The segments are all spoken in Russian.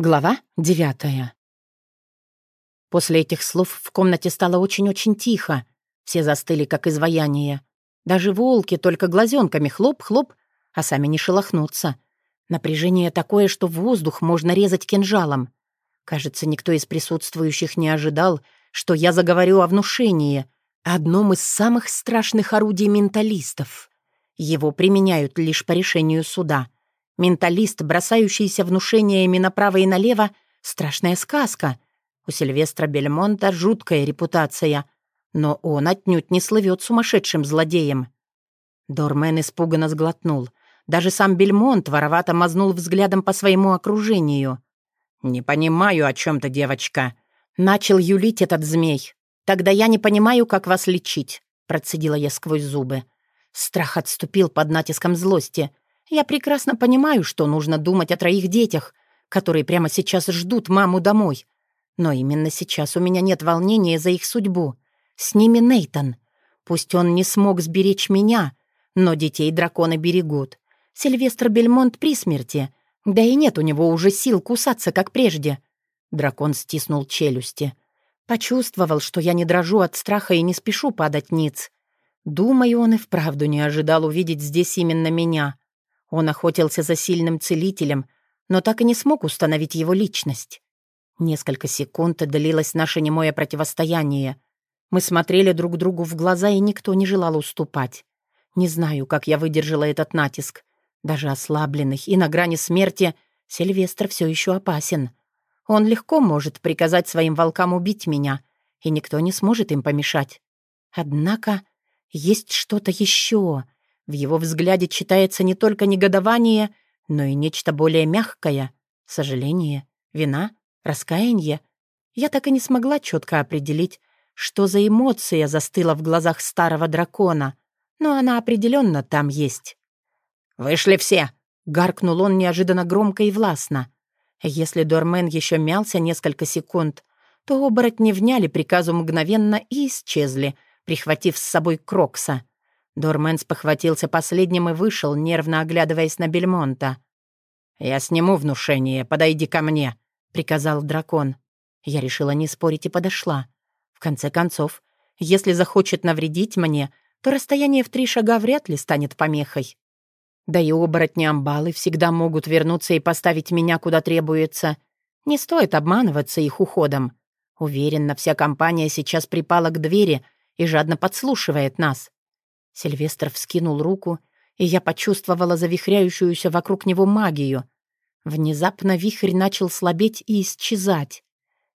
Глава девятая. После этих слов в комнате стало очень-очень тихо. Все застыли, как изваяние. Даже волки только глазенками хлоп-хлоп, а сами не шелохнутся. Напряжение такое, что воздух можно резать кинжалом. Кажется, никто из присутствующих не ожидал, что я заговорю о внушении, одном из самых страшных орудий менталистов. Его применяют лишь по решению суда — Менталист, бросающийся внушениями направо и налево, страшная сказка. У Сильвестра Бельмонта жуткая репутация, но он отнюдь не слывет сумасшедшим злодеем. Дормен испуганно сглотнул. Даже сам Бельмонт воровато мазнул взглядом по своему окружению. «Не понимаю, о чем ты, девочка», — начал юлить этот змей. «Тогда я не понимаю, как вас лечить», — процедила я сквозь зубы. Страх отступил под натиском злости — я прекрасно понимаю, что нужно думать о троих детях, которые прямо сейчас ждут маму домой. Но именно сейчас у меня нет волнения за их судьбу. С ними Нейтон. Пусть он не смог сберечь меня, но детей драконы берегут. Сильвестр Бельмонт при смерти. Да и нет у него уже сил кусаться, как прежде. Дракон стиснул челюсти. Почувствовал, что я не дрожу от страха и не спешу падать ниц. Думаю, он и вправду не ожидал увидеть здесь именно меня. Он охотился за сильным целителем, но так и не смог установить его личность. Несколько секунд длилось наше немое противостояние. Мы смотрели друг другу в глаза, и никто не желал уступать. Не знаю, как я выдержала этот натиск. Даже ослабленный и на грани смерти Сильвестр все еще опасен. Он легко может приказать своим волкам убить меня, и никто не сможет им помешать. Однако есть что-то еще — в его взгляде читается не только негодование, но и нечто более мягкое — сожаление, вина, раскаяние. Я так и не смогла четко определить, что за эмоция застыла в глазах старого дракона, но она определенно там есть. «Вышли все!» — гаркнул он неожиданно громко и властно. Если Дормен еще мялся несколько секунд, то оборотни вняли приказу мгновенно и исчезли, прихватив с собой Крокса. Дормен спохватился последним и вышел, нервно оглядываясь на Бельмонта. «Я сниму внушение, подойди ко мне», — приказал дракон. Я решила не спорить и подошла. В конце концов, если захочет навредить мне, то расстояние в три шага вряд ли станет помехой. Да и оборотни амбалы всегда могут вернуться и поставить меня куда требуется. Не стоит обманываться их уходом. Уверена, вся компания сейчас припала к двери и жадно подслушивает нас. Сильвестр вскинул руку, и я почувствовала завихряющуюся вокруг него магию. Внезапно вихрь начал слабеть и исчезать.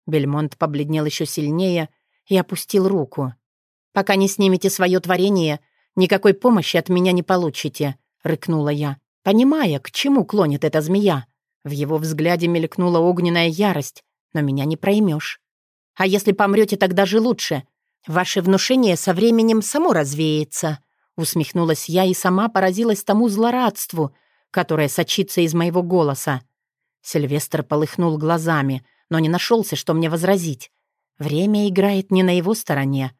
Бельмонт побледнел еще сильнее и опустил руку. «Пока не снимете свое творение, никакой помощи от меня не получите», — рыкнула я, понимая, к чему клонит эта змея. В его взгляде мелькнула огненная ярость, но меня не проймешь. «А если помрете, тогда же лучше. Ваше внушение со временем само развеется», Усмехнулась я и сама поразилась тому злорадству, которое сочится из моего голоса. Сильвестр полыхнул глазами, но не нашелся, что мне возразить. Время играет не на его стороне.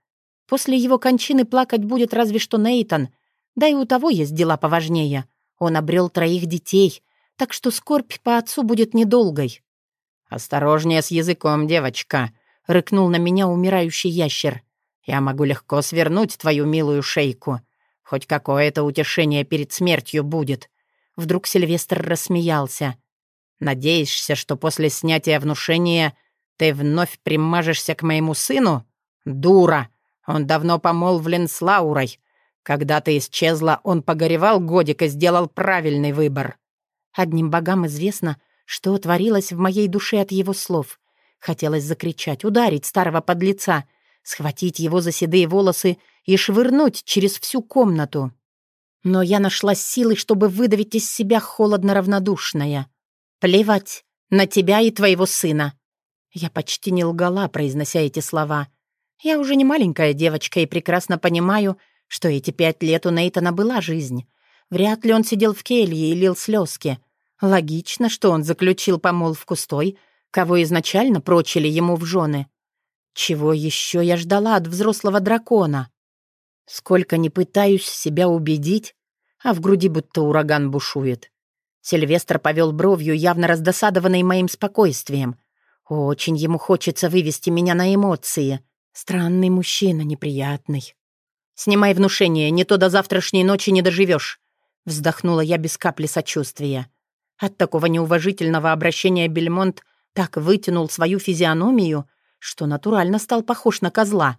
После его кончины плакать будет разве что Нейтон, да и у того есть дела поважнее. Он обрел троих детей, так что скорбь по отцу будет недолгой. «Осторожнее с языком, девочка», — рыкнул на меня умирающий ящер. «Я могу легко свернуть твою милую шейку. Хоть какое-то утешение перед смертью будет. Вдруг Сильвестр рассмеялся. «Надеешься, что после снятия внушения ты вновь примажешься к моему сыну? Дура! Он давно помолвлен с Лаурой. Когда ты исчезла, он погоревал годик и сделал правильный выбор». Одним богам известно, что творилось в моей душе от его слов. Хотелось закричать, ударить старого подлеца, схватить его за седые волосы и швырнуть через всю комнату. Но я нашла силы, чтобы выдавить из себя холодно-равнодушное. «Плевать на тебя и твоего сына». Я почти не лгала, произнося эти слова. Я уже не маленькая девочка и прекрасно понимаю, что эти пять лет у Нейтана была жизнь. Вряд ли он сидел в келье и лил слезки. Логично, что он заключил помолвку с той, кого изначально прочили ему в жены. Чего еще я ждала от взрослого дракона? Сколько не пытаюсь себя убедить, а в груди будто ураган бушует. Сильвестр повел бровью, явно раздосадованный моим спокойствием. Очень ему хочется вывести меня на эмоции. Странный мужчина, неприятный. «Снимай внушение, не то до завтрашней ночи не доживешь», — вздохнула я без капли сочувствия. От такого неуважительного обращения Бельмонт так вытянул свою физиономию, что натурально стал похож на козла.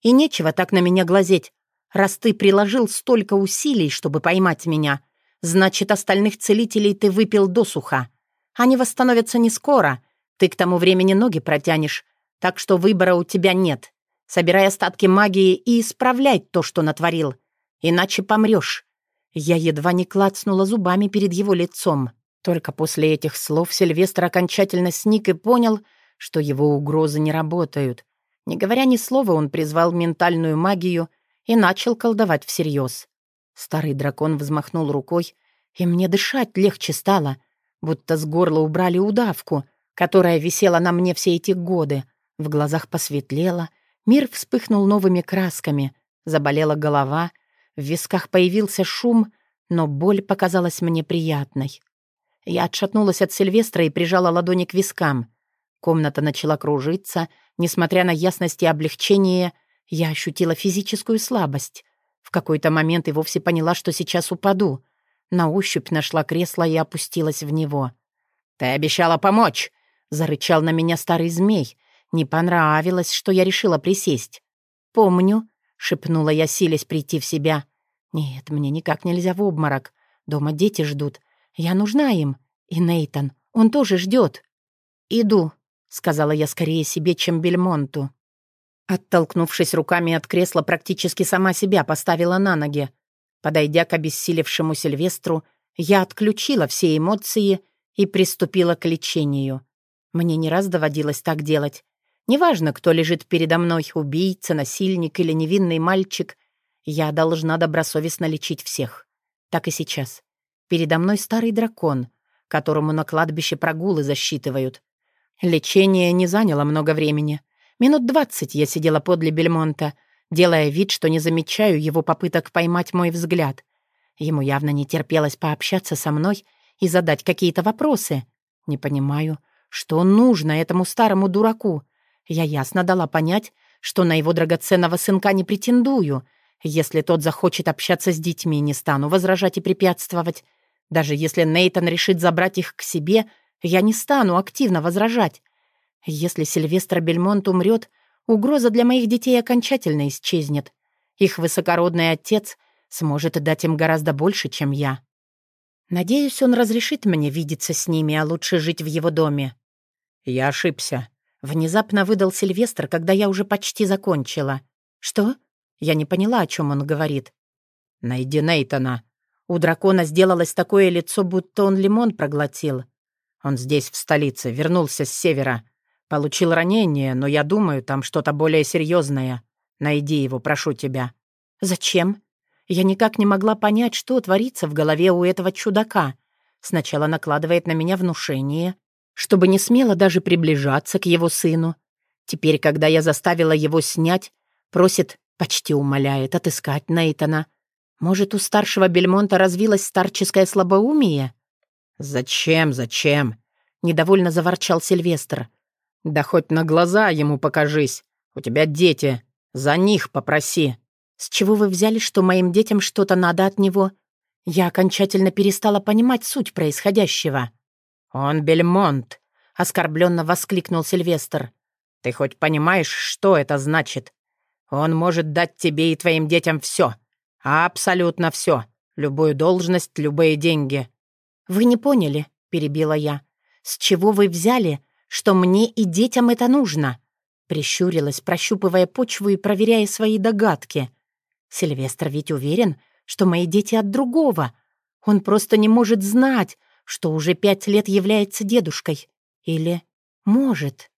И нечего так на меня глазеть. Раз ты приложил столько усилий, чтобы поймать меня, значит, остальных целителей ты выпил досуха. Они восстановятся не скоро. Ты к тому времени ноги протянешь, так что выбора у тебя нет. Собирай остатки магии и исправляй то, что натворил. Иначе помрешь. Я едва не клацнула зубами перед его лицом. Только после этих слов Сильвестр окончательно сник и понял, что его угрозы не работают. Не говоря ни слова, он призвал ментальную магию и начал колдовать всерьез. Старый дракон взмахнул рукой, и мне дышать легче стало, будто с горла убрали удавку, которая висела на мне все эти годы. В глазах посветлело, мир вспыхнул новыми красками, заболела голова, в висках появился шум, но боль показалась мне приятной. Я отшатнулась от Сильвестра и прижала ладони к вискам. Комната начала кружиться. Несмотря на ясность и облегчение, я ощутила физическую слабость. В какой-то момент и вовсе поняла, что сейчас упаду. На ощупь нашла кресло и опустилась в него. «Ты обещала помочь!» — зарычал на меня старый змей. Не понравилось, что я решила присесть. «Помню», — шепнула я, силясь прийти в себя. «Нет, мне никак нельзя в обморок. Дома дети ждут. Я нужна им. И Нейтан, он тоже ждет. «Иду», — сказала я скорее себе, чем Бельмонту. Оттолкнувшись руками от кресла, практически сама себя поставила на ноги. Подойдя к обессилевшему Сильвестру, я отключила все эмоции и приступила к лечению. Мне не раз доводилось так делать. Неважно, кто лежит передо мной, убийца, насильник или невинный мальчик, я должна добросовестно лечить всех. Так и сейчас. Передо мной старый дракон, которому на кладбище прогулы засчитывают. Лечение не заняло много времени. Минут двадцать я сидела подле Бельмонта, делая вид, что не замечаю его попыток поймать мой взгляд. Ему явно не терпелось пообщаться со мной и задать какие-то вопросы. Не понимаю, что нужно этому старому дураку. Я ясно дала понять, что на его драгоценного сынка не претендую. Если тот захочет общаться с детьми, не стану возражать и препятствовать. Даже если Нейтон решит забрать их к себе, я не стану активно возражать. Если Сильвестр Бельмонт умрет, угроза для моих детей окончательно исчезнет. Их высокородный отец сможет дать им гораздо больше, чем я. Надеюсь, он разрешит мне видеться с ними, а лучше жить в его доме. Я ошибся. Внезапно выдал Сильвестр, когда я уже почти закончила. Что? Я не поняла, о чем он говорит. Найди Нейтона. У дракона сделалось такое лицо, будто он лимон проглотил. Он здесь, в столице, вернулся с севера. Получил ранение, но я думаю, там что-то более серьезное. Найди его, прошу тебя». «Зачем?» Я никак не могла понять, что творится в голове у этого чудака. Сначала накладывает на меня внушение, чтобы не смело даже приближаться к его сыну. Теперь, когда я заставила его снять, просит, почти умоляет, отыскать Нейтана. Может, у старшего Бельмонта развилось старческое слабоумие? «Зачем, зачем?» — недовольно заворчал Сильвестр. «Да хоть на глаза ему покажись. У тебя дети. За них попроси». «С чего вы взяли, что моим детям что-то надо от него?» Я окончательно перестала понимать суть происходящего. «Он Бельмонт», — оскорбленно воскликнул Сильвестр. «Ты хоть понимаешь, что это значит? Он может дать тебе и твоим детям все. Абсолютно все. Любую должность, любые деньги. «Вы не поняли», — перебила я. «С чего вы взяли, что мне и детям это нужно?» Прищурилась, прощупывая почву и проверяя свои догадки. «Сильвестр ведь уверен, что мои дети от другого. Он просто не может знать, что уже пять лет является дедушкой. Или может?»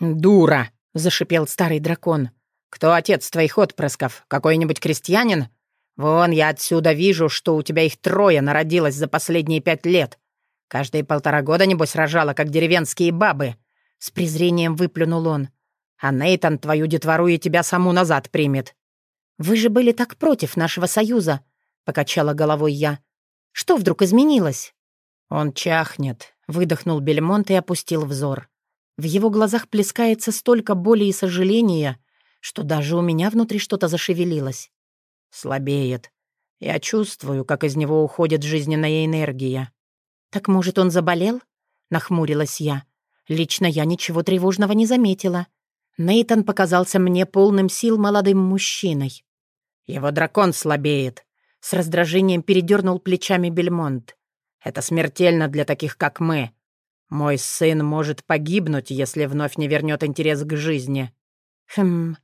«Дура!» — зашипел старый дракон. «Кто отец твоих отпрысков? Какой-нибудь крестьянин? «Вон я отсюда вижу, что у тебя их трое народилось за последние пять лет. Каждые полтора года, небось, рожала, как деревенские бабы». С презрением выплюнул он. «А Нейтан твою детвору и тебя саму назад примет». «Вы же были так против нашего союза», — покачала головой я. «Что вдруг изменилось?» «Он чахнет», — выдохнул Бельмонт и опустил взор. В его глазах плескается столько боли и сожаления, что даже у меня внутри что-то зашевелилось. Слабеет. Я чувствую, как из него уходит жизненная энергия. «Так, может, он заболел?» — нахмурилась я. Лично я ничего тревожного не заметила. Нейтан показался мне полным сил молодым мужчиной. «Его дракон слабеет», — с раздражением передернул плечами Бельмонт. «Это смертельно для таких, как мы. Мой сын может погибнуть, если вновь не вернет интерес к жизни». «Хм,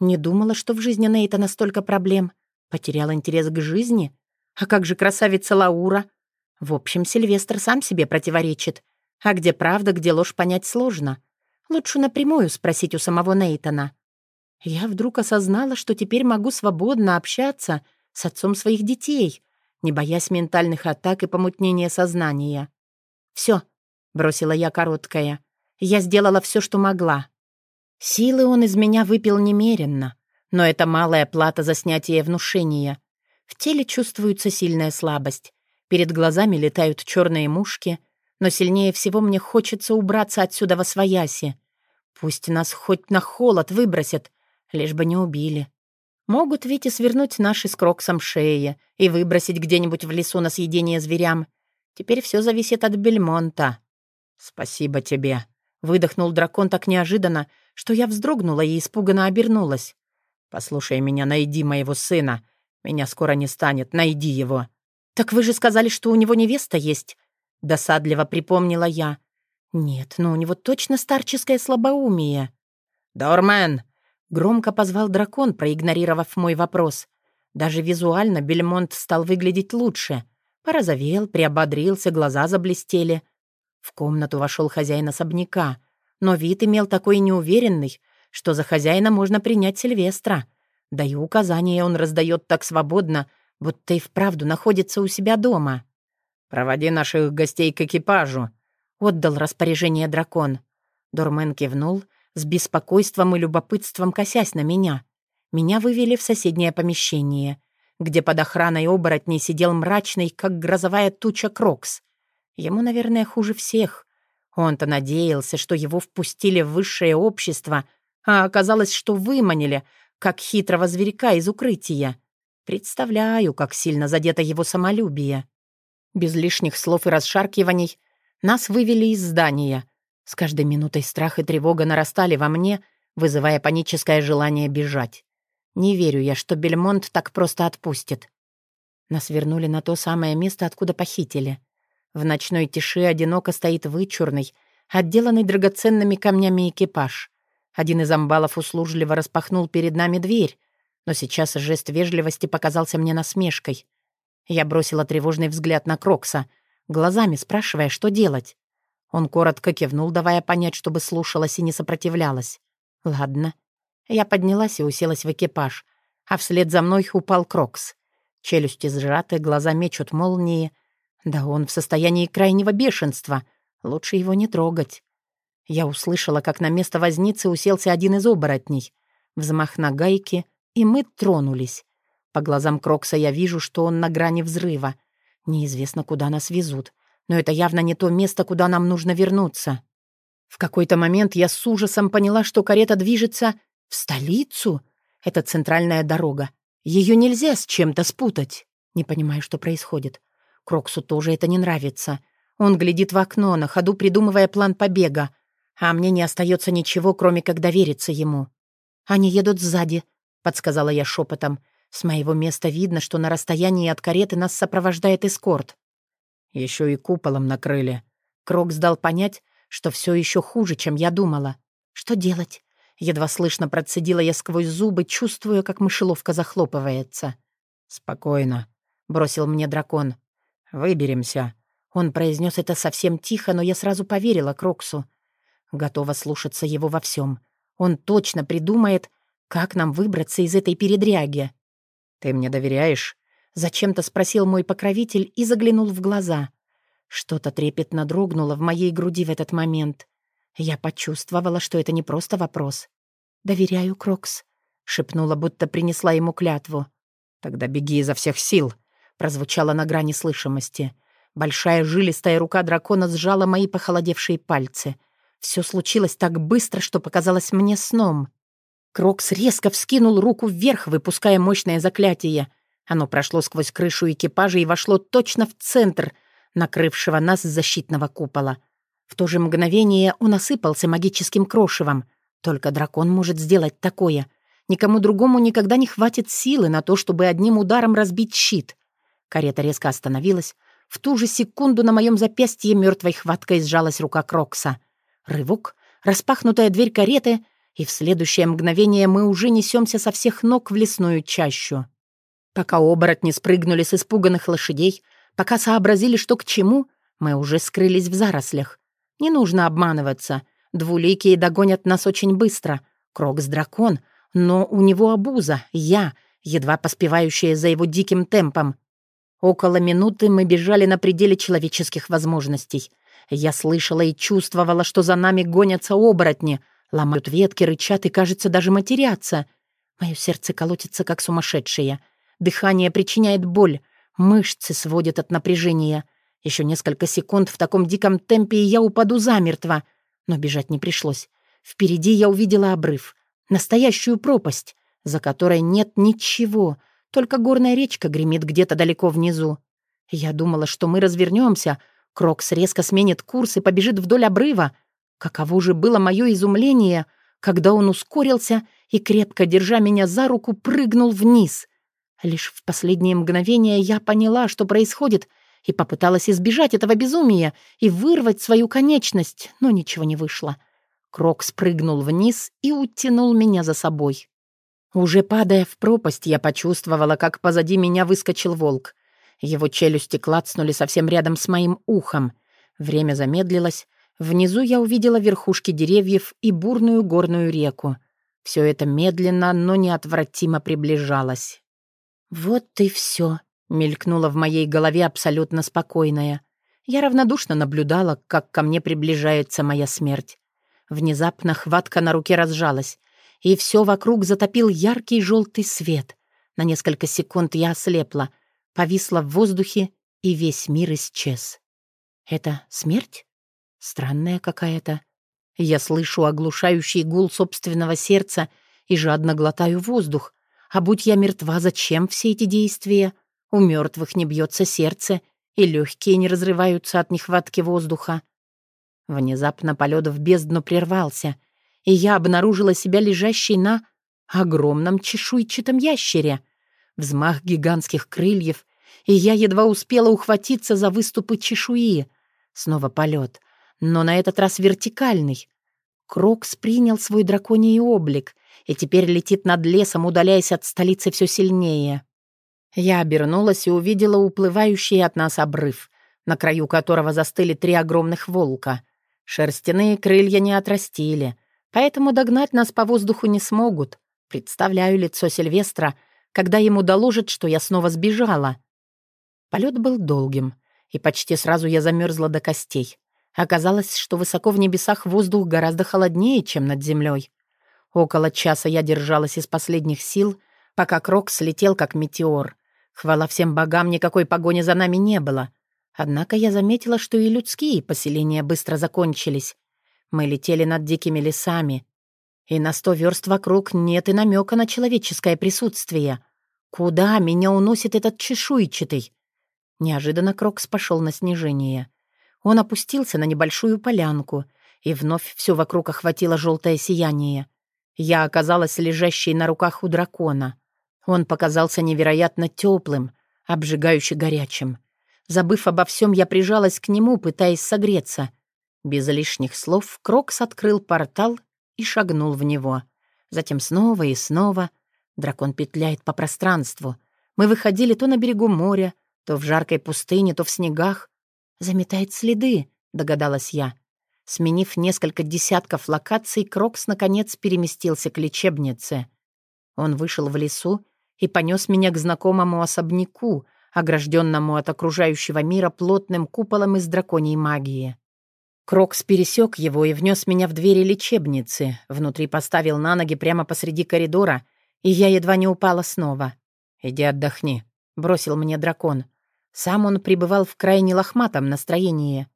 не думала, что в жизни Нейтана столько проблем. Потерял интерес к жизни? А как же красавица Лаура? В общем, Сильвестр сам себе противоречит. А где правда, где ложь понять сложно. Лучше напрямую спросить у самого Нейтана. Я вдруг осознала, что теперь могу свободно общаться с отцом своих детей, не боясь ментальных атак и помутнения сознания. Все, бросила я короткая. Я сделала все, что могла. Силы он из меня выпил немеренно, но это малая плата за снятие внушения. В теле чувствуется сильная слабость. Перед глазами летают черные мушки, но сильнее всего мне хочется убраться отсюда во свояси. Пусть нас хоть на холод выбросят, лишь бы не убили. Могут ведь и свернуть наши с Кроксом шеи и выбросить где-нибудь в лесу на съедение зверям. Теперь все зависит от Бельмонта. «Спасибо тебе», — выдохнул дракон так неожиданно, что я вздрогнула и испуганно обернулась. «Послушай меня, найди моего сына. Меня скоро не станет, найди его». «Так вы же сказали, что у него невеста есть», — досадливо припомнила я. «Нет, но у него точно старческое слабоумие». «Дормен!» Громко позвал дракон, проигнорировав мой вопрос. Даже визуально Бельмонт стал выглядеть лучше. Порозовел, приободрился, глаза заблестели. В комнату вошел хозяин особняка, но вид имел такой неуверенный, что за хозяина можно принять Сильвестра. Да и указания он раздает так свободно, будто и вправду находится у себя дома. «Проводи наших гостей к экипажу», — отдал распоряжение дракон. Дормен кивнул, с беспокойством и любопытством косясь на меня. Меня вывели в соседнее помещение, где под охраной оборотней сидел мрачный, как грозовая туча Крокс. Ему, наверное, хуже всех. Он-то надеялся, что его впустили в высшее общество, а оказалось, что выманили, как хитрого зверька из укрытия. Представляю, как сильно задето его самолюбие. Без лишних слов и расшаркиваний нас вывели из здания — с каждой минутой страх и тревога нарастали во мне, вызывая паническое желание бежать. Не верю я, что Бельмонт так просто отпустит. Нас вернули на то самое место, откуда похитили. В ночной тиши одиноко стоит вычурный, отделанный драгоценными камнями экипаж. Один из амбалов услужливо распахнул перед нами дверь, но сейчас жест вежливости показался мне насмешкой. Я бросила тревожный взгляд на Крокса, глазами спрашивая, что делать. Он коротко кивнул, давая понять, чтобы слушалась и не сопротивлялась. «Ладно». Я поднялась и уселась в экипаж, а вслед за мной упал Крокс. Челюсти сжаты, глаза мечут молнии. Да он в состоянии крайнего бешенства. Лучше его не трогать. Я услышала, как на место возницы уселся один из оборотней. Взмах нагайки, и мы тронулись. По глазам Крокса я вижу, что он на грани взрыва. Неизвестно, куда нас везут но это явно не то место, куда нам нужно вернуться. В какой-то момент я с ужасом поняла, что карета движется в столицу. Это центральная дорога. Ее нельзя с чем-то спутать. Не понимаю, что происходит. Кроксу тоже это не нравится. Он глядит в окно, на ходу придумывая план побега. А мне не остается ничего, кроме как довериться ему. «Они едут сзади», — подсказала я шепотом. «С моего места видно, что на расстоянии от кареты нас сопровождает эскорт». Еще и куполом накрыли. Крокс дал понять, что все еще хуже, чем я думала. Что делать? Едва слышно процедила я сквозь зубы, чувствуя, как мышеловка захлопывается. «Спокойно», — бросил мне дракон. «Выберемся». Он произнес это совсем тихо, но я сразу поверила Кроксу. Готова слушаться его во всем. Он точно придумает, как нам выбраться из этой передряги. «Ты мне доверяешь?» Зачем-то спросил мой покровитель и заглянул в глаза. Что-то трепетно дрогнуло в моей груди в этот момент. Я почувствовала, что это не просто вопрос. «Доверяю, Крокс», — шепнула, будто принесла ему клятву. «Тогда беги изо всех сил», — прозвучало на грани слышимости. Большая жилистая рука дракона сжала мои похолодевшие пальцы. Все случилось так быстро, что показалось мне сном. Крокс резко вскинул руку вверх, выпуская мощное заклятие. Оно прошло сквозь крышу экипажа и вошло точно в центр, накрывшего нас защитного купола. В то же мгновение он осыпался магическим крошевом. Только дракон может сделать такое. Никому другому никогда не хватит силы на то, чтобы одним ударом разбить щит. Карета резко остановилась. В ту же секунду на моем запястье мертвой хваткой сжалась рука Крокса. Рывок, распахнутая дверь кареты, и в следующее мгновение мы уже несемся со всех ног в лесную чащу. Пока оборотни спрыгнули с испуганных лошадей, пока сообразили, что к чему, мы уже скрылись в зарослях. Не нужно обманываться. Двуликие догонят нас очень быстро. Крокс — дракон, но у него обуза, я, едва поспевающая за его диким темпом. Около минуты мы бежали на пределе человеческих возможностей. Я слышала и чувствовала, что за нами гонятся оборотни, ломают ветки, рычат и, кажется, даже матерятся. Мое сердце колотится, как сумасшедшее — Дыхание причиняет боль, мышцы сводят от напряжения. Еще несколько секунд в таком диком темпе, и я упаду замертво. Но бежать не пришлось. Впереди я увидела обрыв. Настоящую пропасть, за которой нет ничего. Только горная речка гремит где-то далеко внизу. Я думала, что мы развернемся. Крокс резко сменит курс и побежит вдоль обрыва. Каково же было мое изумление, когда он ускорился и, крепко держа меня за руку, прыгнул вниз — Лишь в последнее мгновение я поняла, что происходит, и попыталась избежать этого безумия и вырвать свою конечность, но ничего не вышло. Крок спрыгнул вниз и утянул меня за собой. Уже падая в пропасть, я почувствовала, как позади меня выскочил волк. Его челюсти клацнули совсем рядом с моим ухом. Время замедлилось. Внизу я увидела верхушки деревьев и бурную горную реку. Все это медленно, но неотвратимо приближалось. «Вот и все», — мелькнуло в моей голове абсолютно спокойное. Я равнодушно наблюдала, как ко мне приближается моя смерть. Внезапно хватка на руке разжалась, и все вокруг затопил яркий желтый свет. На несколько секунд я ослепла, повисла в воздухе, и весь мир исчез. Это смерть? Странная какая-то. Я слышу оглушающий гул собственного сердца и жадно глотаю воздух, а будь я мертва, зачем все эти действия? У мертвых не бьется сердце, и легкие не разрываются от нехватки воздуха. Внезапно полет в бездну прервался, и я обнаружила себя лежащей на огромном чешуйчатом ящере. Взмах гигантских крыльев, и я едва успела ухватиться за выступы чешуи. Снова полет, но на этот раз вертикальный. Крокс принял свой драконий облик и теперь летит над лесом, удаляясь от столицы все сильнее. Я обернулась и увидела уплывающий от нас обрыв, на краю которого застыли три огромных волка. Шерстяные крылья не отрастили, поэтому догнать нас по воздуху не смогут. Представляю лицо Сильвестра, когда ему доложат, что я снова сбежала. Полет был долгим, и почти сразу я замерзла до костей. Оказалось, что высоко в небесах воздух гораздо холоднее, чем над землей. Около часа я держалась из последних сил, пока Крок слетел как метеор. Хвала всем богам, никакой погони за нами не было. Однако я заметила, что и людские поселения быстро закончились. Мы летели над дикими лесами, и на сто верст вокруг нет и намека на человеческое присутствие. Куда меня уносит этот чешуйчатый? Неожиданно Крокс пошел на снижение. Он опустился на небольшую полянку, и вновь все вокруг охватило желтое сияние. Я оказалась лежащей на руках у дракона. Он показался невероятно теплым, обжигающе горячим. Забыв обо всем, я прижалась к нему, пытаясь согреться. Без лишних слов Крокс открыл портал и шагнул в него. Затем снова и снова. Дракон петляет по пространству. Мы выходили то на берегу моря, то в жаркой пустыне, то в снегах. «Заметает следы», — догадалась я. Сменив несколько десятков локаций, Крокс, наконец, переместился к лечебнице. Он вышел в лесу и понес меня к знакомому особняку, огражденному от окружающего мира плотным куполом из драконьей магии. Крокс пересек его и внес меня в двери лечебницы, внутри поставил на ноги прямо посреди коридора, и я едва не упала снова. «Иди отдохни», — бросил мне дракон. Сам он пребывал в крайне лохматом настроении.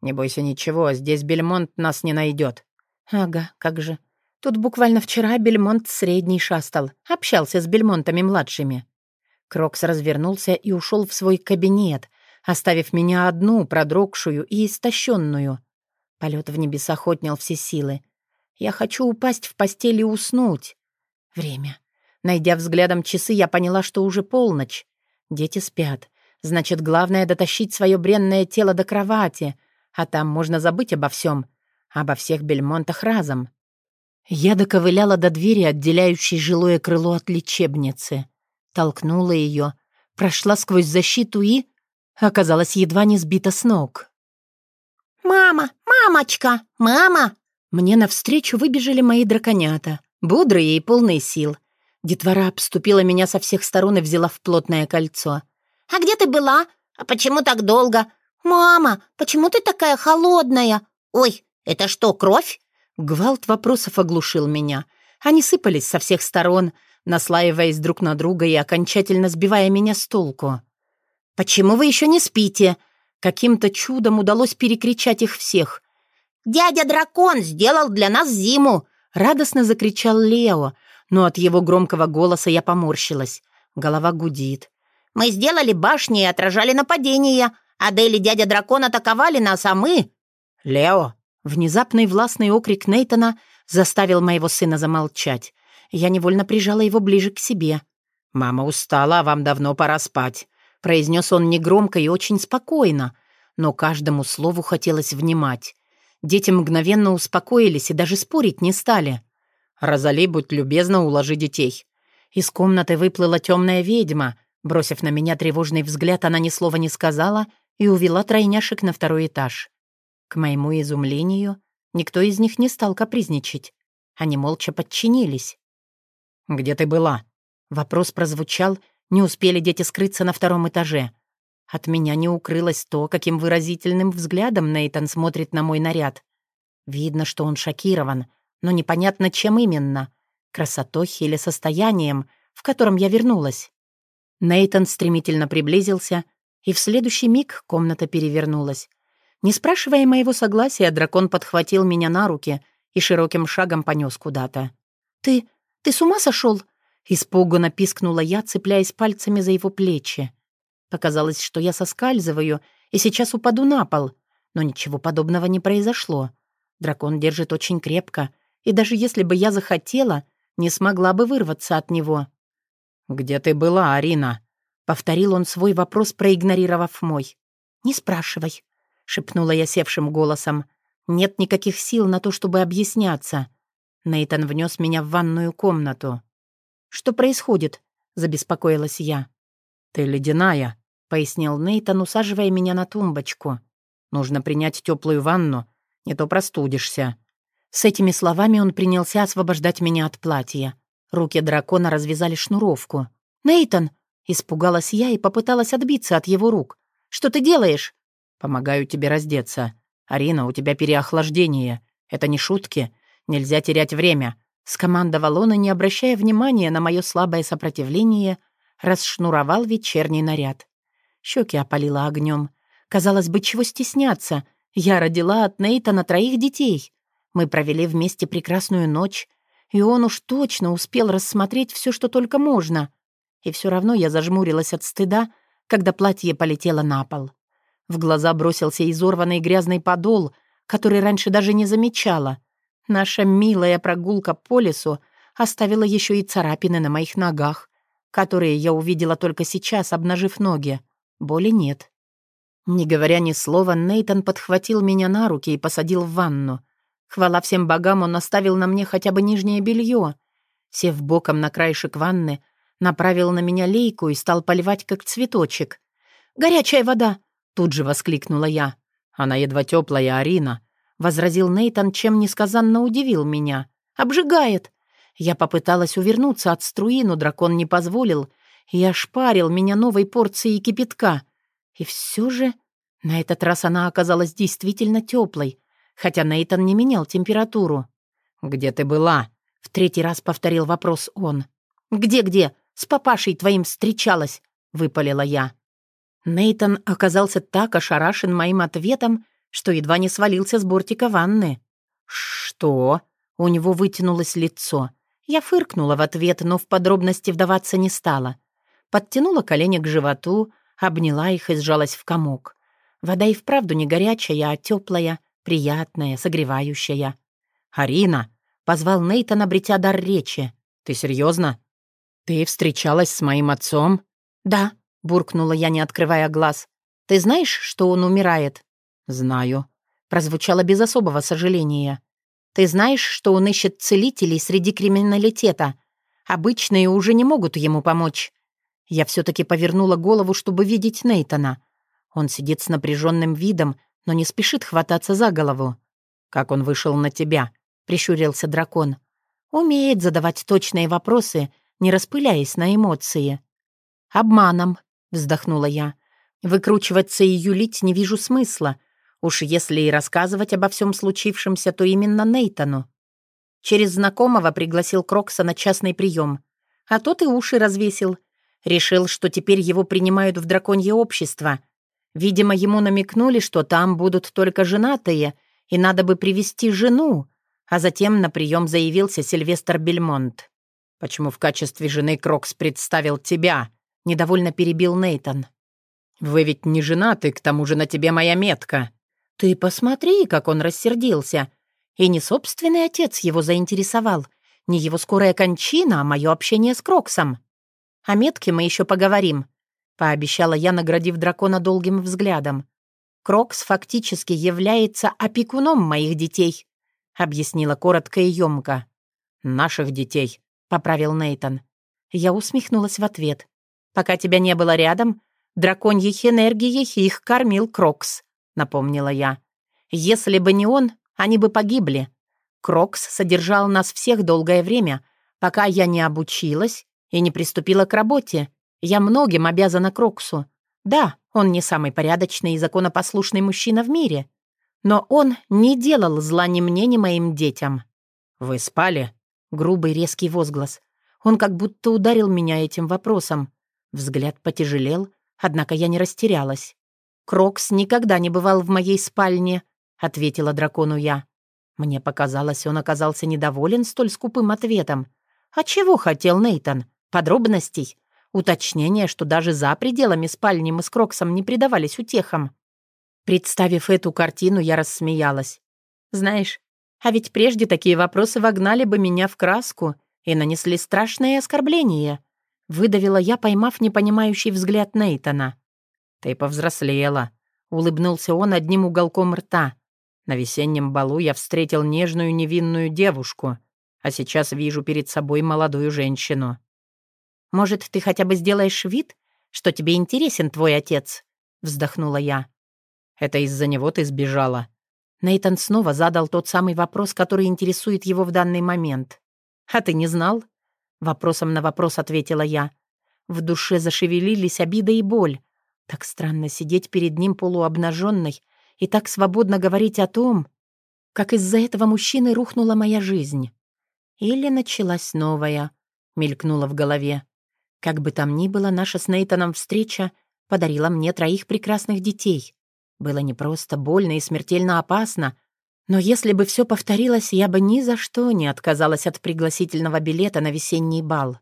«Не бойся ничего, здесь Бельмонт нас не найдет. «Ага, как же. Тут буквально вчера Бельмонт средний шастал, общался с Бельмонтами-младшими». Крокс развернулся и ушел в свой кабинет, оставив меня одну, продрогшую и истощенную. Полет в небесах отнял все силы. Я хочу упасть в постель и уснуть. Время. Найдя взглядом часы, я поняла, что уже полночь. Дети спят. Значит, главное — дотащить свое бренное тело до кровати, а там можно забыть обо всем, обо всех бельмонтах разом. Я доковыляла до двери, отделяющей жилое крыло от лечебницы. Толкнула ее, прошла сквозь защиту и... Оказалась едва не сбита с ног. «Мама! Мамочка! Мама!» Мне навстречу выбежали мои драконята, бодрые и полные сил. Детвора обступила меня со всех сторон и взяла в плотное кольцо. «А где ты была? А почему так долго? Мама, почему ты такая холодная? Ой, это что, кровь?» Гвалт вопросов оглушил меня. Они сыпались со всех сторон, наслаиваясь друг на друга и окончательно сбивая меня с толку. «Почему вы еще не спите?» Каким-то чудом удалось перекричать их всех. «Дядя-дракон сделал для нас зиму!» — радостно закричал Лео, но от его громкого голоса я поморщилась. Голова гудит. «Мы сделали башни и отражали нападения. Адель и дядя-дракон атаковали нас, а мы...» «Лео!» Внезапный властный окрик Нейтона заставил моего сына замолчать. Я невольно прижала его ближе к себе. «Мама устала, а вам давно пора спать», — произнес он негромко и очень спокойно, но каждому слову хотелось внимать. Дети мгновенно успокоились и даже спорить не стали. «Розали, будь любезна, уложи детей». Из комнаты выплыла темная ведьма. Бросив на меня тревожный взгляд, она ни слова не сказала и увела тройняшек на второй этаж. К моему изумлению, никто из них не стал капризничать. Они молча подчинились. «Где ты была?» Вопрос прозвучал, не успели дети скрыться на втором этаже. От меня не укрылось то, каким выразительным взглядом Нейтан смотрит на мой наряд. Видно, что он шокирован, но непонятно, чем именно — красотой или состоянием, в котором я вернулась. Нейтан стремительно приблизился, и в следующий миг комната перевернулась. Не спрашивая моего согласия, дракон подхватил меня на руки и широким шагом понес куда-то. «Ты... ты с ума сошел? Испуганно пискнула я, цепляясь пальцами за его плечи. Показалось, что я соскальзываю и сейчас упаду на пол, но ничего подобного не произошло. Дракон держит очень крепко, и даже если бы я захотела, не смогла бы вырваться от него. «Где ты была, Арина?» — повторил он свой вопрос, проигнорировав мой. «Не спрашивай», шепнула я севшим голосом. «Нет никаких сил на то, чтобы объясняться». Нейтан внес меня в ванную комнату. «Что происходит?» — забеспокоилась я. «Ты ледяная», — пояснил Нейтан, усаживая меня на тумбочку. «Нужно принять теплую ванну, не то простудишься». С этими словами он принялся освобождать меня от платья. Руки дракона развязали шнуровку. «Нейтан!» — испугалась я и попыталась отбиться от его рук. «Что ты делаешь?» «Помогаю тебе раздеться. Арина, у тебя переохлаждение. Это не шутки. Нельзя терять время». Скомандовал он и, не обращая внимания на мое слабое сопротивление, расшнуровал вечерний наряд. Щеки опалило огнем. Казалось бы, чего стесняться. Я родила от Нейтана троих детей. Мы провели вместе прекрасную ночь, и он уж точно успел рассмотреть все, что только можно. И все равно я зажмурилась от стыда, когда платье полетело на пол. В глаза бросился изорванный грязный подол, который раньше даже не замечала. Наша милая прогулка по лесу оставила еще и царапины на моих ногах, которые я увидела только сейчас, обнажив ноги. Боли нет. Не говоря ни слова, Нейтон подхватил меня на руки и посадил в ванну. Хвала всем богам, он оставил на мне хотя бы нижнее белье. Сев боком на краешек ванны, направил на меня лейку и стал поливать, как цветочек. «Горячая вода!» Тут же воскликнула я. Она едва теплая, Арина. Возразил Нейтан, чем несказанно удивил меня. Обжигает. Я попыталась увернуться от струи, но дракон не позволил и ошпарил меня новой порцией кипятка. И все же на этот раз она оказалась действительно теплой, хотя Нейтан не менял температуру. «Где ты была?» — в третий раз повторил вопрос он. «Где-где? С папашей твоим встречалась», — выпалила я. Нейтон оказался так ошарашен моим ответом, что едва не свалился с бортика ванны. «Что?» — у него вытянулось лицо. Я фыркнула в ответ, но в подробности вдаваться не стала. Подтянула колени к животу, обняла их и сжалась в комок. Вода и вправду не горячая, а теплая, приятная, согревающая. «Арина!» — позвал Нейтан, обретя дар речи. «Ты серьезно? Ты встречалась с моим отцом?» «Да», — буркнула я, не открывая глаз. «Ты знаешь, что он умирает?» «Знаю», — прозвучало без особого сожаления. «Ты знаешь, что он ищет целителей среди криминалитета? Обычные уже не могут ему помочь». Я все-таки повернула голову, чтобы видеть Нейтона. Он сидит с напряженным видом, но не спешит хвататься за голову. «Как он вышел на тебя?» — прищурился дракон. «Умеет задавать точные вопросы, не распыляясь на эмоции». «Обманом», — вздохнула я. «Выкручиваться и юлить не вижу смысла. Уж если и рассказывать обо всем случившемся, то именно Нейтану. Через знакомого пригласил Крокса на частный прием. А тот и уши развесил. Решил, что теперь его принимают в драконье общество. Видимо, ему намекнули, что там будут только женатые, и надо бы привести жену. А затем на прием заявился Сильвестр Бельмонт. «Почему в качестве жены Крокс представил тебя?» — недовольно перебил Нейтон. «Вы ведь не женаты, к тому же на тебе моя метка». «Ты посмотри, как он рассердился. И не собственный отец его заинтересовал, не его скорая кончина, а мое общение с Кроксом. О метке мы еще поговорим», — пообещала я, наградив дракона долгим взглядом. «Крокс фактически является опекуном моих детей», — объяснила коротко и ёмко. «Наших детей», — поправил Нейтон. Я усмехнулась в ответ. «Пока тебя не было рядом, драконьей энергией их кормил Крокс», — напомнила я. «Если бы не он, они бы погибли. Крокс содержал нас всех долгое время, пока я не обучилась и не приступила к работе. Я многим обязана Кроксу. Да, он не самый порядочный и законопослушный мужчина в мире, но он не делал зла ни мне, ни моим детям. «Вы спали?» — грубый резкий возглас. Он как будто ударил меня этим вопросом. Взгляд потяжелел, однако я не растерялась. «Крокс никогда не бывал в моей спальне», — ответила дракону я. Мне показалось, он оказался недоволен столь скупым ответом. «А чего хотел Нейтон? Подробностей? Уточнение, что даже за пределами спальни мы с Кроксом не предавались утехам?» Представив эту картину, я рассмеялась. «Знаешь, а ведь прежде такие вопросы вогнали бы меня в краску и нанесли страшное оскорбление», выдавила я, поймав непонимающий взгляд Нейтона. «Ты повзрослела», — улыбнулся он одним уголком рта. «На весеннем балу я встретил нежную невинную девушку, а сейчас вижу перед собой молодую женщину». «Может, ты хотя бы сделаешь вид, что тебе интересен твой отец?» — вздохнула я. «Это из-за него ты сбежала». Нейтан снова задал тот самый вопрос, который интересует его в данный момент. «А ты не знал?» Вопросом на вопрос ответила я. В душе зашевелились обида и боль. Так странно сидеть перед ним полуобнаженной и так свободно говорить о том, как из-за этого мужчины рухнула моя жизнь. Или началась новая, мелькнула в голове. Как бы там ни было, наша с Нейтаном встреча подарила мне троих прекрасных детей. Было непросто, больно и смертельно опасно, но если бы все повторилось, я бы ни за что не отказалась от пригласительного билета на весенний бал.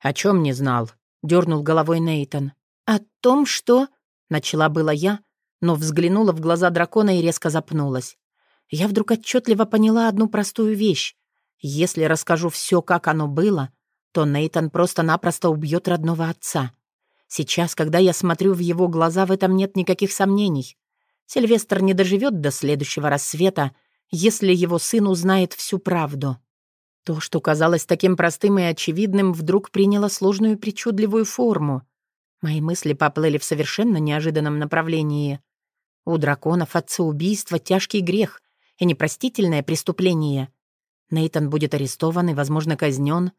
«О чем не знал?» — дернул головой Нейтан. «О том, что...» — начала была я, но взглянула в глаза дракона и резко запнулась. Я вдруг отчетливо поняла одну простую вещь. Если расскажу все, как оно было, то Нейтан просто-напросто убьет родного отца. Сейчас, когда я смотрю в его глаза, в этом нет никаких сомнений. Сильвестр не доживет до следующего рассвета, если его сын узнает всю правду. То, что казалось таким простым и очевидным, вдруг приняло сложную причудливую форму. Мои мысли поплыли в совершенно неожиданном направлении. У драконов отцеубийство — тяжкий грех и непростительное преступление. Нейтан будет арестован и, возможно, казнен.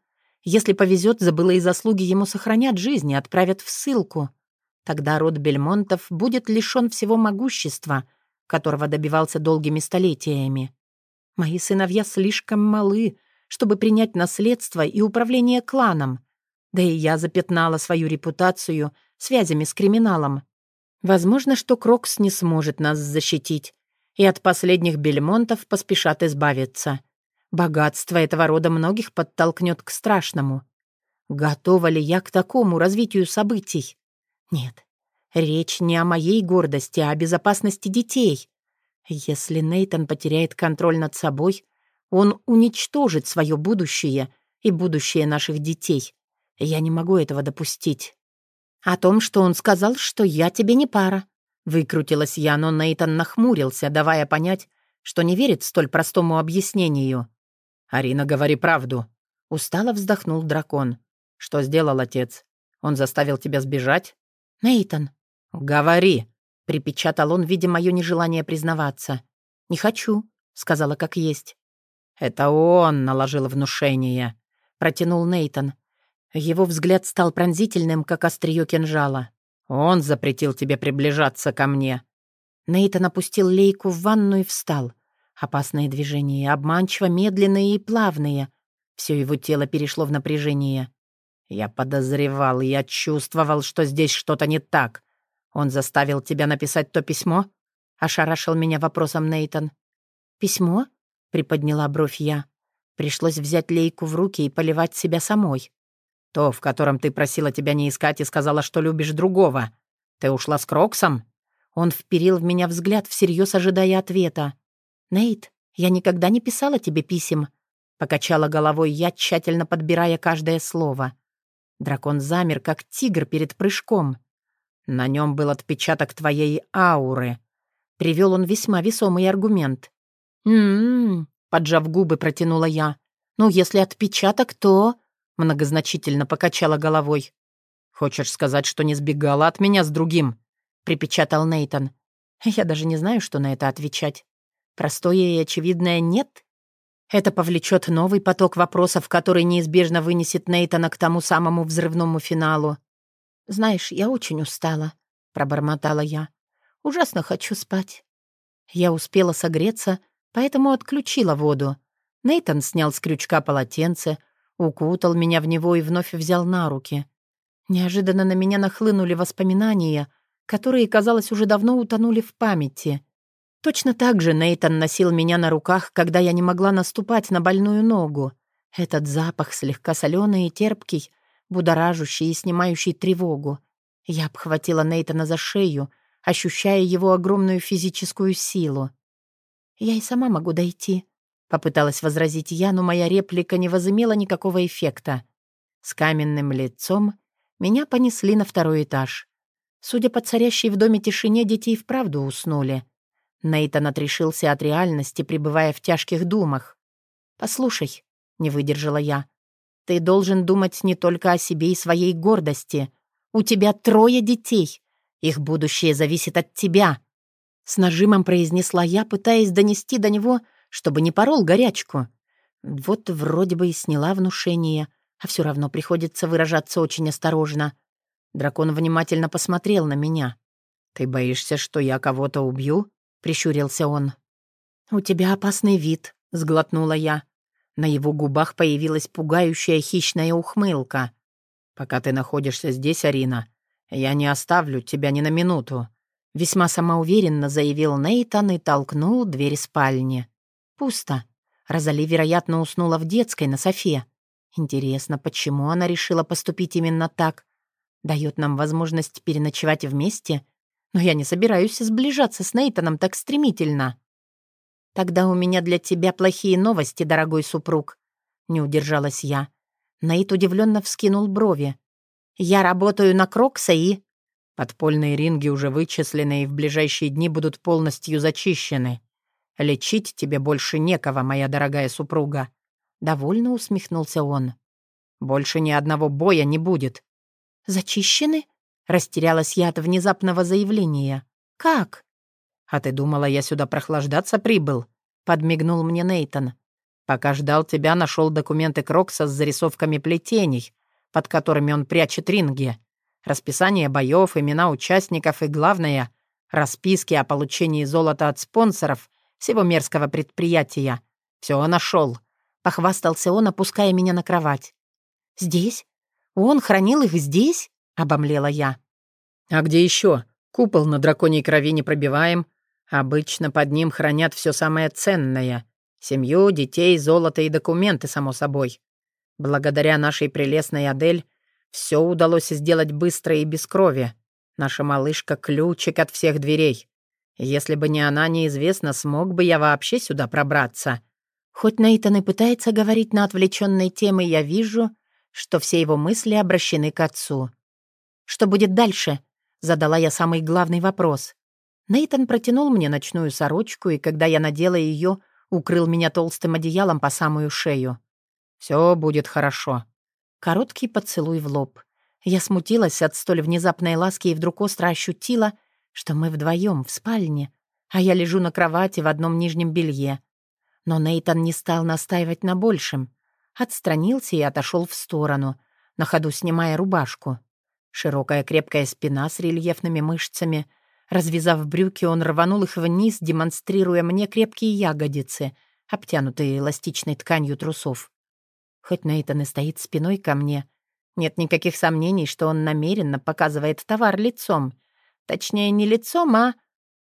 Если повезет, за былые заслуги ему сохранят жизнь и отправят в ссылку. Тогда род Бельмонтов будет лишён всего могущества, которого добивался долгими столетиями. Мои сыновья слишком малы, чтобы принять наследство и управление кланом — да и я запятнала свою репутацию связями с криминалом. Возможно, что Крокс не сможет нас защитить, и от последних Бельмонтов поспешат избавиться. Богатство этого рода многих подтолкнет к страшному. Готова ли я к такому развитию событий? Нет, речь не о моей гордости, а о безопасности детей. Если Нейтон потеряет контроль над собой, он уничтожит свое будущее и будущее наших детей. Я не могу этого допустить. О том, что он сказал, что я тебе не пара. Выкрутилась я, но Нейтон нахмурился, давая понять, что не верит столь простому объяснению. «Арина, говори правду», — устало вздохнул дракон. «Что сделал отец? Он заставил тебя сбежать?» «Нейтон». «Говори», — припечатал он, видя мое нежелание признаваться. «Не хочу», — сказала как есть. «Это он наложил внушение», — протянул Нейтон. Его взгляд стал пронзительным, как острие кинжала. «Он запретил тебе приближаться ко мне». Нейтан опустил лейку в ванну и встал. Опасные движения, обманчиво медленные и плавные. Все его тело перешло в напряжение. «Я подозревал, я чувствовал, что здесь что-то не так. Он заставил тебя написать то письмо?» — ошарашил меня вопросом Нейтан. «Письмо?» — приподняла бровь я. Пришлось взять лейку в руки и поливать себя самой. То, в котором ты просила тебя не искать и сказала, что любишь другого. Ты ушла с Кроксом?» Он вперил в меня взгляд, всерьез ожидая ответа. «Нейт, я никогда не писала тебе писем», — покачала головой я, тщательно подбирая каждое слово. Дракон замер, как тигр перед прыжком. На нем был отпечаток твоей ауры. Привел он весьма весомый аргумент. «М-м-м», поджав губы, протянула я. «Ну, если отпечаток, то...» Многозначительно покачала головой. «Хочешь сказать, что не сбегала от меня с другим?» — припечатал Нейтон. Я даже не знаю, что на это отвечать. Простое и очевидное «нет»? Это повлечет новый поток вопросов, который неизбежно вынесет Нейтона к тому самому взрывному финалу. «Знаешь, я очень устала», — пробормотала я. «Ужасно хочу спать». Я успела согреться, поэтому отключила воду. Нейтон снял с крючка полотенце — укутал меня в него и вновь взял на руки. Неожиданно на меня нахлынули воспоминания, которые, казалось, уже давно утонули в памяти. Точно так же Нейтан носил меня на руках, когда я не могла наступать на больную ногу. Этот запах слегка соленый и терпкий, будоражущий и снимающий тревогу. Я обхватила Нейтана за шею, ощущая его огромную физическую силу. «Я и сама могу дойти», Попыталась возразить я, но моя реплика не возымела никакого эффекта. С каменным лицом меня понесли на второй этаж. Судя по царящей в доме тишине, детей вправду уснули. Нейтан отрешился от реальности, пребывая в тяжких думах. «Послушай», — не выдержала я, — «ты должен думать не только о себе и своей гордости. У тебя трое детей. Их будущее зависит от тебя». С нажимом произнесла я, пытаясь донести до него чтобы не порол горячку. Вот вроде бы и сняла внушение, а все равно приходится выражаться очень осторожно. Дракон внимательно посмотрел на меня. «Ты боишься, что я кого-то убью?» — прищурился он. «У тебя опасный вид», — сглотнула я. На его губах появилась пугающая хищная ухмылка. «Пока ты находишься здесь, Арина, я не оставлю тебя ни на минуту», — весьма самоуверенно заявил Нейтан и толкнул дверь спальни. Пусто. Розали, вероятно, уснула в детской на софе. Интересно, почему она решила поступить именно так? Дает нам возможность переночевать вместе? Но я не собираюсь сближаться с Нейтаном так стремительно. Тогда у меня для тебя плохие новости, дорогой супруг. Не удержалась я. Нейт удивленно вскинул брови. Я работаю на Крокса и... Подпольные ринги уже вычислены и в ближайшие дни будут полностью зачищены. Лечить тебе больше некого, моя дорогая супруга». Довольно усмехнулся он. «Больше ни одного боя не будет». «Зачищены?» Растерялась я от внезапного заявления. «Как?» «А ты думала, я сюда прохлаждаться прибыл?» Подмигнул мне Нейтон. «Пока ждал тебя, нашел документы Крокса с зарисовками плетений, под которыми он прячет ринги. Расписание боев, имена участников и, главное, расписки о получении золота от спонсоров всего мерзкого предприятия. Все нашел. Похвастался он, опуская меня на кровать. «Здесь? Он хранил их здесь?» — обомлела я. «А где еще? Купол на драконьей крови не пробиваем. Обычно под ним хранят все самое ценное. Семью, детей, золото и документы, само собой. Благодаря нашей прелестной Адель все удалось сделать быстро и без крови. Наша малышка — ключик от всех дверей. Если бы не она, неизвестно, смог бы я вообще сюда пробраться. Хоть Нейтан и пытается говорить на отвлеченной темы, я вижу, что все его мысли обращены к отцу. «Что будет дальше?» — задала я самый главный вопрос. Нейтан протянул мне ночную сорочку, и когда я надела ее, укрыл меня толстым одеялом по самую шею. «Все будет хорошо». Короткий поцелуй в лоб. Я смутилась от столь внезапной ласки и вдруг остро ощутила, что мы вдвоем в спальне, а я лежу на кровати в одном нижнем белье. Но Нейтан не стал настаивать на большем. Отстранился и отошел в сторону, на ходу снимая рубашку. Широкая крепкая спина с рельефными мышцами. Развязав брюки, он рванул их вниз, демонстрируя мне крепкие ягодицы, обтянутые эластичной тканью трусов. Хоть Нейтан и стоит спиной ко мне, нет никаких сомнений, что он намеренно показывает товар лицом. Точнее, не лицом, а...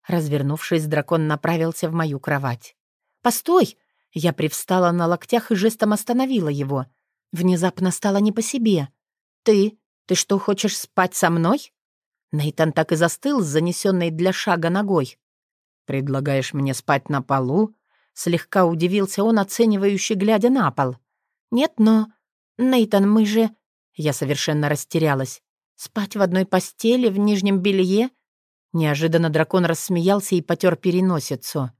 Развернувшись, дракон направился в мою кровать. «Постой!» Я привстала на локтях и жестом остановила его. Внезапно стало не по себе. «Ты? Ты что, хочешь спать со мной?» Нейтан так и застыл с занесенной для шага ногой. «Предлагаешь мне спать на полу?» Слегка удивился он, оценивающе глядя на пол. «Нет, но... Нейтан, мы же...» Я совершенно растерялась. «Спать в одной постели, в нижнем белье?» Неожиданно дракон рассмеялся и потер переносицу.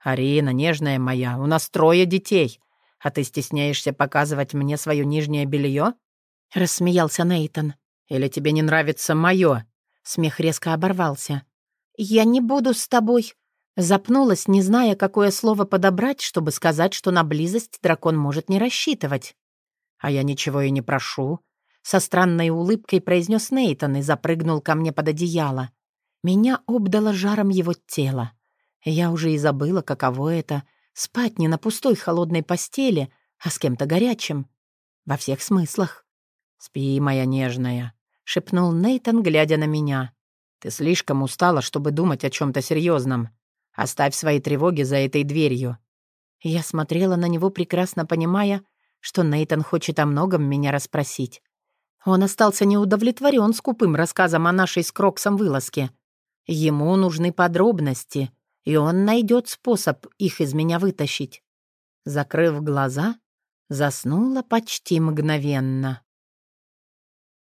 «Арина, нежная моя, у нас трое детей, а ты стесняешься показывать мне свое нижнее белье?» Рассмеялся Нейтон. «Или тебе не нравится мое?» Смех резко оборвался. «Я не буду с тобой», Запнулась, не зная, какое слово подобрать, чтобы сказать, что на близость дракон может не рассчитывать. «А я ничего и не прошу», — со странной улыбкой произнес Нейтан и запрыгнул ко мне под одеяло. Меня обдало жаром его тела. Я уже и забыла, каково это — спать не на пустой холодной постели, а с кем-то горячим. Во всех смыслах. «Спи, моя нежная», — шепнул Нейтан, глядя на меня. «Ты слишком устала, чтобы думать о чем то серьезном. Оставь свои тревоги за этой дверью». Я смотрела на него, прекрасно понимая, что Нейтан хочет о многом меня расспросить. Он остался неудовлетворен скупым рассказом о нашей с Кроксом вылазке. Ему нужны подробности, и он найдет способ их из меня вытащить. Закрыв глаза, заснула почти мгновенно.